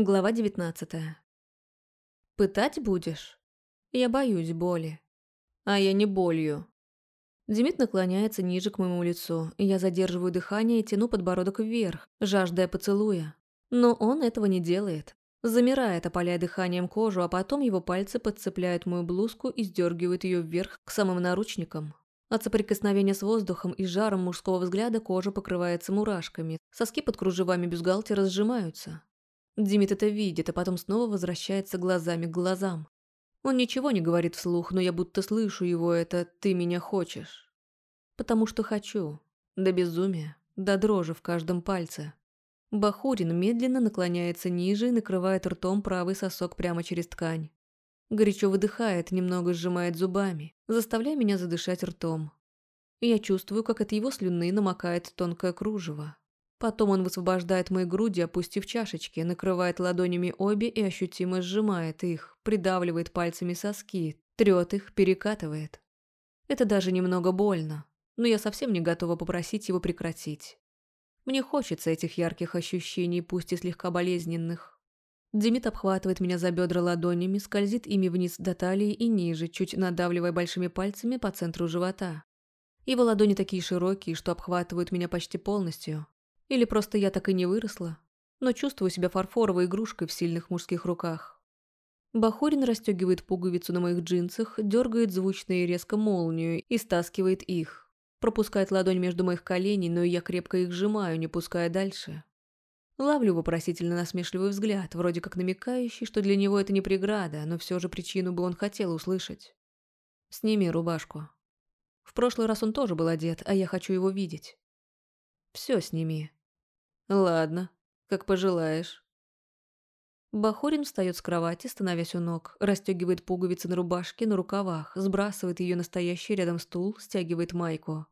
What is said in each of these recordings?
Глава 19. Пытать будешь? Я боюсь боли. А я не болью. Демид наклоняется ниже к моему лицу, и я задерживаю дыхание и тяну подбородок вверх, жаждая поцелуя. Но он этого не делает. Замирает, опаляя дыханием кожу, а потом его пальцы подцепляют мою блузку и сдергивают ее вверх к самым наручникам. От соприкосновения с воздухом и жаром мужского взгляда кожа покрывается мурашками, соски под кружевами бюстгальтера сжимаются. Димит это видит, а потом снова возвращается глазами к глазам. Он ничего не говорит вслух, но я будто слышу его это «ты меня хочешь». Потому что хочу. До безумия, до дрожи в каждом пальце. Бахурин медленно наклоняется ниже и накрывает ртом правый сосок прямо через ткань. Горячо выдыхает, немного сжимает зубами, заставляя меня задышать ртом. Я чувствую, как от его слюны намокает тонкое кружево. Потом он высвобождает мои груди, опустив чашечки, накрывает ладонями обе и ощутимо сжимает их, придавливает пальцами соски, трет их, перекатывает. Это даже немного больно, но я совсем не готова попросить его прекратить. Мне хочется этих ярких ощущений, пусть и слегка болезненных. Демид обхватывает меня за бедра ладонями, скользит ими вниз до талии и ниже, чуть надавливая большими пальцами по центру живота. Его ладони такие широкие, что обхватывают меня почти полностью. Или просто я так и не выросла, но чувствую себя фарфоровой игрушкой в сильных мужских руках. Бахурин расстегивает пуговицу на моих джинсах, дергает звучно и резко молнию и стаскивает их. Пропускает ладонь между моих коленей, но я крепко их сжимаю, не пуская дальше. Лавлю вопросительно насмешливый взгляд, вроде как намекающий, что для него это не преграда, но все же причину бы он хотел услышать. «Сними рубашку». В прошлый раз он тоже был одет, а я хочу его видеть. «Все сними». «Ладно, как пожелаешь». Бахурин встает с кровати, становясь у ног, расстегивает пуговицы на рубашке, на рукавах, сбрасывает ее настоящий рядом стул, стягивает майку.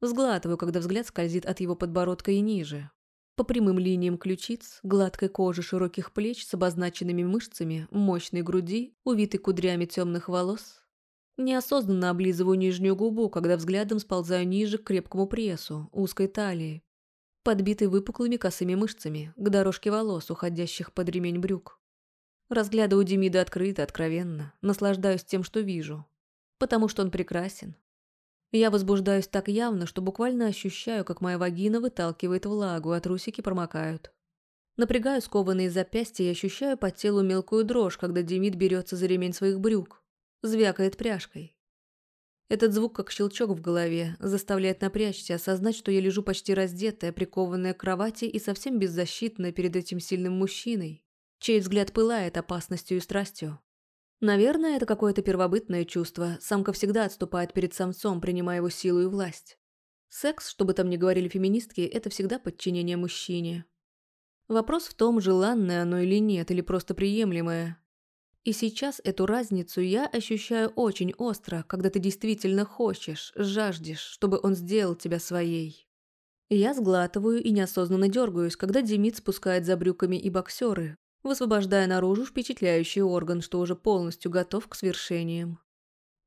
Сглатываю, когда взгляд скользит от его подбородка и ниже, по прямым линиям ключиц, гладкой кожи широких плеч с обозначенными мышцами, мощной груди, увитой кудрями темных волос. Неосознанно облизываю нижнюю губу, когда взглядом сползаю ниже к крепкому прессу, узкой талии, подбитой выпуклыми косыми мышцами, к дорожке волос, уходящих под ремень брюк. Разглядываю Демида открыто, откровенно, наслаждаюсь тем, что вижу. Потому что он прекрасен, я возбуждаюсь так явно, что буквально ощущаю, как моя вагина выталкивает влагу, а трусики промокают. Напрягаю скованные запястья и ощущаю по телу мелкую дрожь, когда Демид берется за ремень своих брюк. Звякает пряжкой. Этот звук, как щелчок в голове, заставляет напрячься, осознать, что я лежу почти раздетая, прикованная к кровати и совсем беззащитная перед этим сильным мужчиной, чей взгляд пылает опасностью и страстью. Наверное, это какое-то первобытное чувство. Самка всегда отступает перед самцом, принимая его силу и власть. Секс, что бы там ни говорили феминистки, это всегда подчинение мужчине. Вопрос в том, желанное оно или нет, или просто приемлемое. И сейчас эту разницу я ощущаю очень остро, когда ты действительно хочешь, жаждешь, чтобы он сделал тебя своей. Я сглатываю и неосознанно дергаюсь, когда Демид спускает за брюками и боксеры, высвобождая наружу впечатляющий орган, что уже полностью готов к свершениям.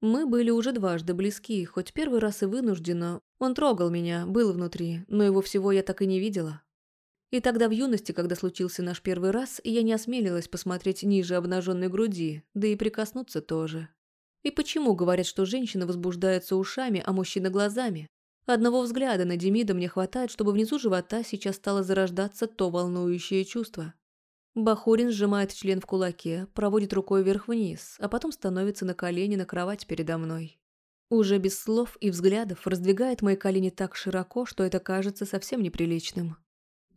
Мы были уже дважды близки, хоть первый раз и вынужденно. Он трогал меня, был внутри, но его всего я так и не видела. И тогда в юности, когда случился наш первый раз, я не осмелилась посмотреть ниже обнаженной груди, да и прикоснуться тоже. И почему говорят, что женщина возбуждается ушами, а мужчина глазами? Одного взгляда на Демида мне хватает, чтобы внизу живота сейчас стало зарождаться то волнующее чувство. Бахурин сжимает член в кулаке, проводит рукой вверх-вниз, а потом становится на колени на кровать передо мной. Уже без слов и взглядов раздвигает мои колени так широко, что это кажется совсем неприличным.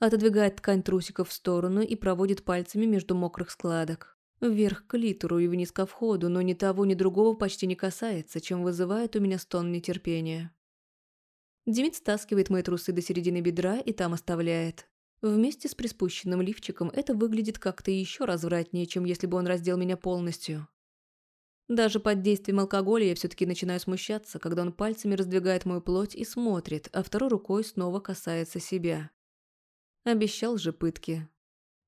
Отодвигает ткань трусиков в сторону и проводит пальцами между мокрых складок. Вверх к литеру и вниз ко входу, но ни того, ни другого почти не касается, чем вызывает у меня стон нетерпения. Демид стаскивает мои трусы до середины бедра и там оставляет. Вместе с приспущенным лифчиком это выглядит как-то еще развратнее, чем если бы он раздел меня полностью. Даже под действием алкоголя я все-таки начинаю смущаться, когда он пальцами раздвигает мою плоть и смотрит, а второй рукой снова касается себя. Обещал же пытки.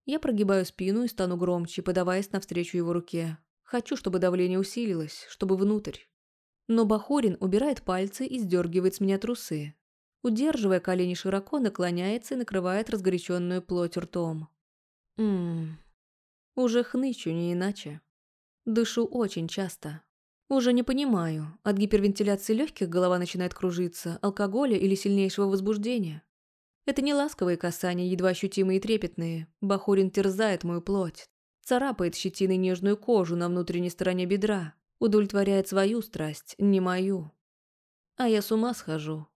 Я прогибаю спину и стану громче, подаваясь навстречу его руке. Хочу, чтобы давление усилилось, чтобы внутрь. Но Бахурин убирает пальцы и сдергивает с меня трусы, удерживая колени широко, наклоняется и накрывает разгоряченную плоть ртом. Ммм, Уже хнычу, не иначе. Дышу очень часто. Уже не понимаю, от гипервентиляции легких голова начинает кружиться, алкоголя или сильнейшего возбуждения. Это не ласковые касания, едва ощутимые и трепетные. Бахурин терзает мою плоть, царапает щетиной нежную кожу на внутренней стороне бедра, удовлетворяет свою страсть, не мою. А я с ума схожу.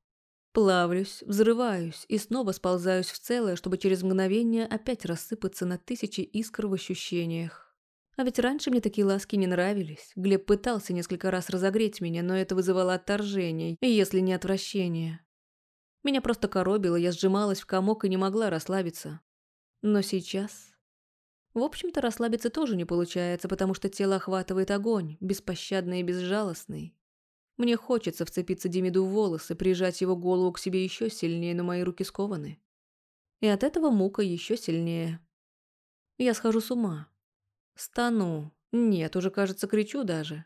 Плавлюсь, взрываюсь и снова сползаюсь в целое, чтобы через мгновение опять рассыпаться на тысячи искр в ощущениях. А ведь раньше мне такие ласки не нравились. Глеб пытался несколько раз разогреть меня, но это вызывало отторжение, если не отвращение. Меня просто коробило, я сжималась в комок и не могла расслабиться. Но сейчас... В общем-то, расслабиться тоже не получается, потому что тело охватывает огонь, беспощадный и безжалостный. Мне хочется вцепиться Демиду в волосы, прижать его голову к себе еще сильнее, но мои руки скованы. И от этого мука еще сильнее. Я схожу с ума. Стану. Нет, уже, кажется, кричу даже.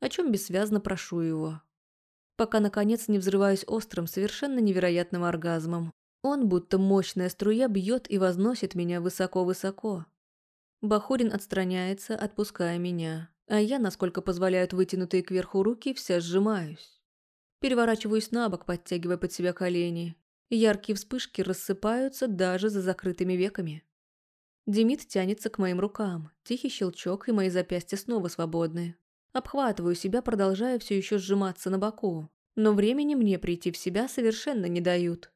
О чем бессвязно прошу его. Пока, наконец, не взрываюсь острым, совершенно невероятным оргазмом. Он, будто мощная струя, бьет и возносит меня высоко-высоко. Бахурин отстраняется, отпуская меня а я, насколько позволяют вытянутые кверху руки, вся сжимаюсь. Переворачиваюсь на бок, подтягивая под себя колени. Яркие вспышки рассыпаются даже за закрытыми веками. Демид тянется к моим рукам. Тихий щелчок, и мои запястья снова свободны. Обхватываю себя, продолжая все еще сжиматься на боку. Но времени мне прийти в себя совершенно не дают.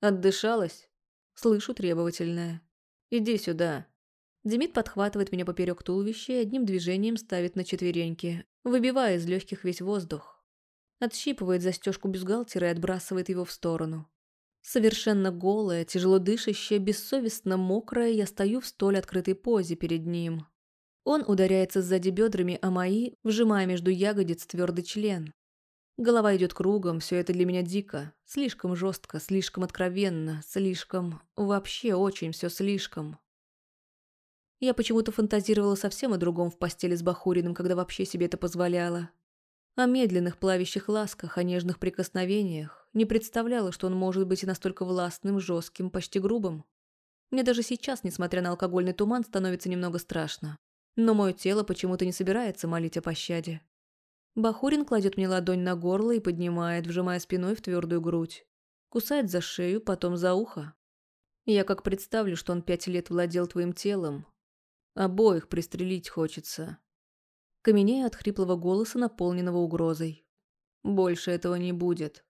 Отдышалась? Слышу требовательное. «Иди сюда». Демид подхватывает меня поперек туловища и одним движением ставит на четвереньки, выбивая из легких весь воздух. Отщипывает застежку бюстгальтера и отбрасывает его в сторону. Совершенно голая, тяжело дышащая, бессовестно мокрая, я стою в столь открытой позе перед ним. Он ударяется сзади бедрами, а мои, вжимая между ягодиц твердый член. Голова идет кругом, все это для меня дико, слишком жестко, слишком откровенно, слишком... Вообще очень все слишком. Я почему-то фантазировала совсем о другом в постели с Бахуриным, когда вообще себе это позволяла. О медленных плавящих ласках, о нежных прикосновениях. Не представляла, что он может быть и настолько властным, жестким, почти грубым. Мне даже сейчас, несмотря на алкогольный туман, становится немного страшно. Но мое тело почему-то не собирается молить о пощаде. Бахурин кладет мне ладонь на горло и поднимает, вжимая спиной в твердую грудь. Кусает за шею, потом за ухо. Я как представлю, что он пять лет владел твоим телом, Обоих пристрелить хочется. Каменея от хриплого голоса, наполненного угрозой. Больше этого не будет.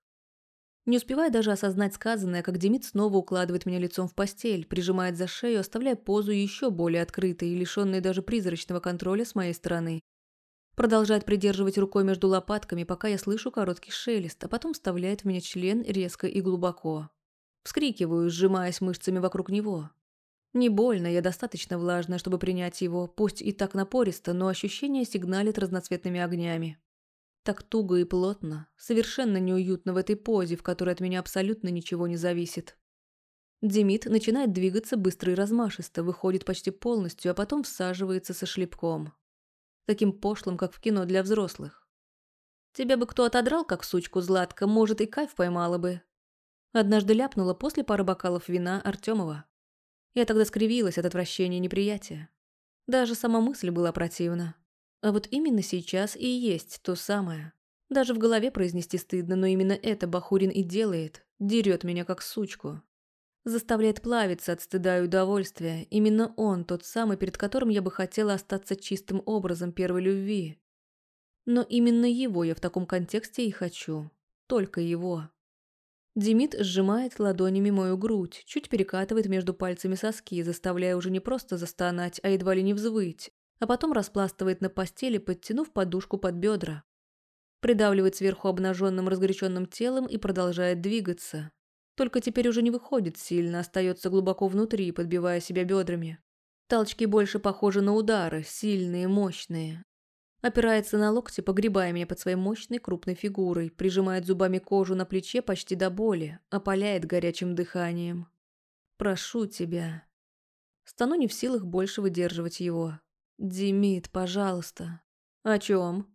Не успевая даже осознать сказанное, как Демид снова укладывает меня лицом в постель, прижимает за шею, оставляя позу еще более открытой и лишенной даже призрачного контроля с моей стороны. Продолжает придерживать рукой между лопатками, пока я слышу короткий шелест, а потом вставляет в меня член резко и глубоко. Вскрикиваю, сжимаясь мышцами вокруг него. Не больно, я достаточно влажная, чтобы принять его, пусть и так напористо, но ощущение сигналит разноцветными огнями. Так туго и плотно, совершенно неуютно в этой позе, в которой от меня абсолютно ничего не зависит. Демид начинает двигаться быстро и размашисто, выходит почти полностью, а потом всаживается со шлепком. Таким пошлым, как в кино для взрослых. Тебя бы кто отодрал, как сучку Златка, может, и кайф поймала бы. Однажды ляпнула после пары бокалов вина Артемова. Я тогда скривилась от отвращения и неприятия. Даже сама мысль была противна. А вот именно сейчас и есть то самое. Даже в голове произнести стыдно, но именно это Бахурин и делает. Дерет меня как сучку. Заставляет плавиться от стыда и удовольствия. Именно он, тот самый, перед которым я бы хотела остаться чистым образом первой любви. Но именно его я в таком контексте и хочу. Только его. Демид сжимает ладонями мою грудь, чуть перекатывает между пальцами соски, заставляя уже не просто застонать, а едва ли не взвыть, а потом распластывает на постели, подтянув подушку под бедра. Придавливает сверху обнаженным разгоряченным телом и продолжает двигаться. Только теперь уже не выходит сильно, остается глубоко внутри, подбивая себя бедрами. Толчки больше похожи на удары, сильные, мощные. Опирается на локти, погребая меня под своей мощной крупной фигурой, прижимает зубами кожу на плече почти до боли, опаляет горячим дыханием. «Прошу тебя». Стану не в силах больше выдерживать его. «Димит, пожалуйста». «О чем?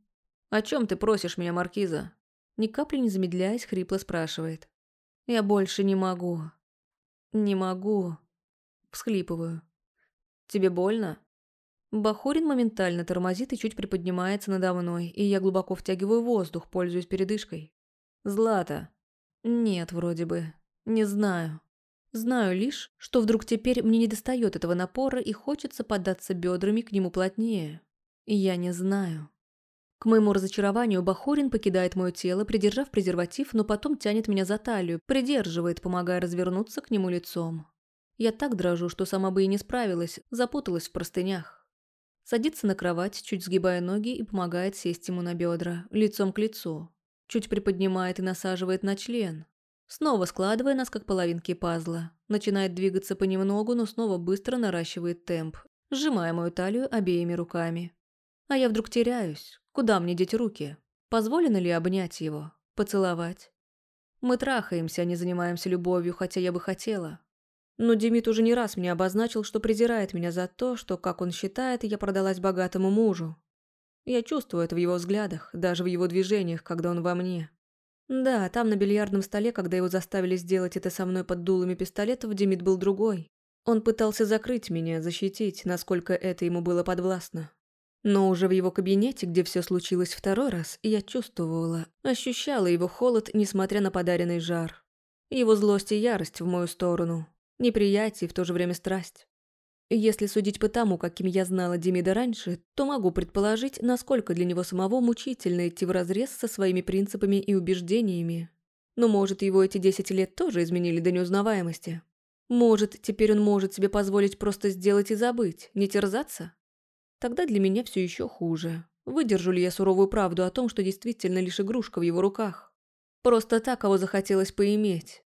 О чем ты просишь меня, Маркиза?» Ни капли не замедляясь, хрипло спрашивает. «Я больше не могу». «Не могу». Всхлипываю. «Тебе больно?» Бахурин моментально тормозит и чуть приподнимается надо мной, и я глубоко втягиваю воздух, пользуясь передышкой. «Злата». «Нет, вроде бы. Не знаю. Знаю лишь, что вдруг теперь мне не достает этого напора и хочется податься бедрами к нему плотнее. Я не знаю». К моему разочарованию Бахурин покидает мое тело, придержав презерватив, но потом тянет меня за талию, придерживает, помогая развернуться к нему лицом. Я так дрожу, что сама бы и не справилась, запуталась в простынях. Садится на кровать, чуть сгибая ноги и помогает сесть ему на бедра, лицом к лицу. Чуть приподнимает и насаживает на член. Снова складывая нас как половинки пазла. Начинает двигаться понемногу, но снова быстро наращивает темп, сжимая мою талию обеими руками. А я вдруг теряюсь. Куда мне деть руки? Позволено ли обнять его? Поцеловать? Мы трахаемся, а не занимаемся любовью, хотя я бы хотела. Но Демид уже не раз мне обозначил, что презирает меня за то, что, как он считает, я продалась богатому мужу. Я чувствую это в его взглядах, даже в его движениях, когда он во мне. Да, там на бильярдном столе, когда его заставили сделать это со мной под дулами пистолетов, Демид был другой. Он пытался закрыть меня, защитить, насколько это ему было подвластно. Но уже в его кабинете, где все случилось второй раз, я чувствовала, ощущала его холод, несмотря на подаренный жар. Его злость и ярость в мою сторону. Неприятие и в то же время страсть. Если судить по тому, каким я знала Демида раньше, то могу предположить, насколько для него самого мучительно идти вразрез со своими принципами и убеждениями. Но может, его эти десять лет тоже изменили до неузнаваемости? Может, теперь он может себе позволить просто сделать и забыть, не терзаться? Тогда для меня все еще хуже. Выдержу ли я суровую правду о том, что действительно лишь игрушка в его руках? Просто так, кого захотелось поиметь.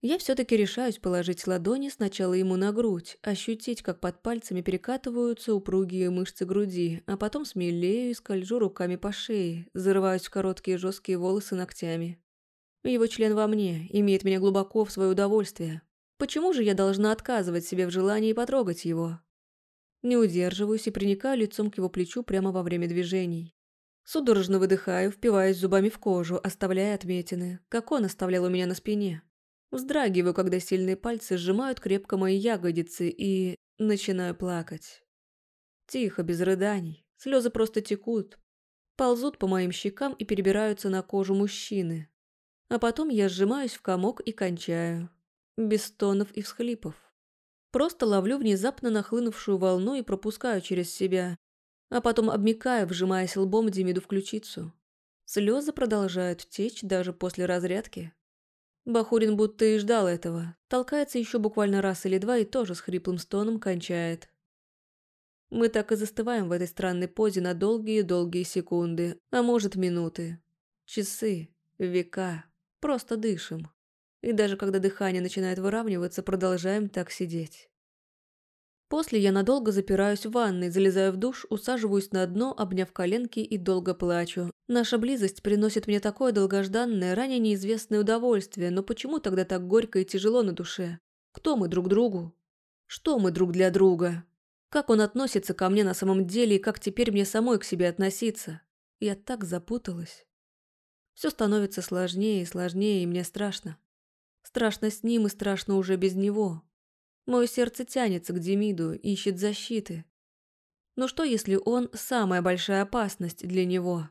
Я все-таки решаюсь положить ладони сначала ему на грудь, ощутить, как под пальцами перекатываются упругие мышцы груди, а потом смелею и скольжу руками по шее, зарываюсь в короткие жесткие волосы ногтями. Его член во мне, имеет меня глубоко в свое удовольствие. Почему же я должна отказывать себе в желании потрогать его? Не удерживаюсь и приникаю лицом к его плечу прямо во время движений. Судорожно выдыхаю, впиваясь зубами в кожу, оставляя отметины, как он оставлял у меня на спине. Вздрагиваю, когда сильные пальцы сжимают крепко мои ягодицы и... начинаю плакать. Тихо, без рыданий. Слезы просто текут. Ползут по моим щекам и перебираются на кожу мужчины. А потом я сжимаюсь в комок и кончаю. Без стонов и всхлипов. Просто ловлю внезапно нахлынувшую волну и пропускаю через себя. А потом обмикаю, вжимаясь лбом Демиду в ключицу. Слезы продолжают течь даже после разрядки. Бахурин будто и ждал этого. Толкается еще буквально раз или два и тоже с хриплым стоном кончает. Мы так и застываем в этой странной позе на долгие-долгие секунды, а может минуты. Часы, века. Просто дышим. И даже когда дыхание начинает выравниваться, продолжаем так сидеть. После я надолго запираюсь в ванной, залезаю в душ, усаживаюсь на дно, обняв коленки и долго плачу. Наша близость приносит мне такое долгожданное, ранее неизвестное удовольствие, но почему тогда так горько и тяжело на душе? Кто мы друг другу? Что мы друг для друга? Как он относится ко мне на самом деле и как теперь мне самой к себе относиться? Я так запуталась. Все становится сложнее и сложнее, и мне страшно. Страшно с ним и страшно уже без него. Мое сердце тянется к Демиду, ищет защиты. Но что, если он – самая большая опасность для него?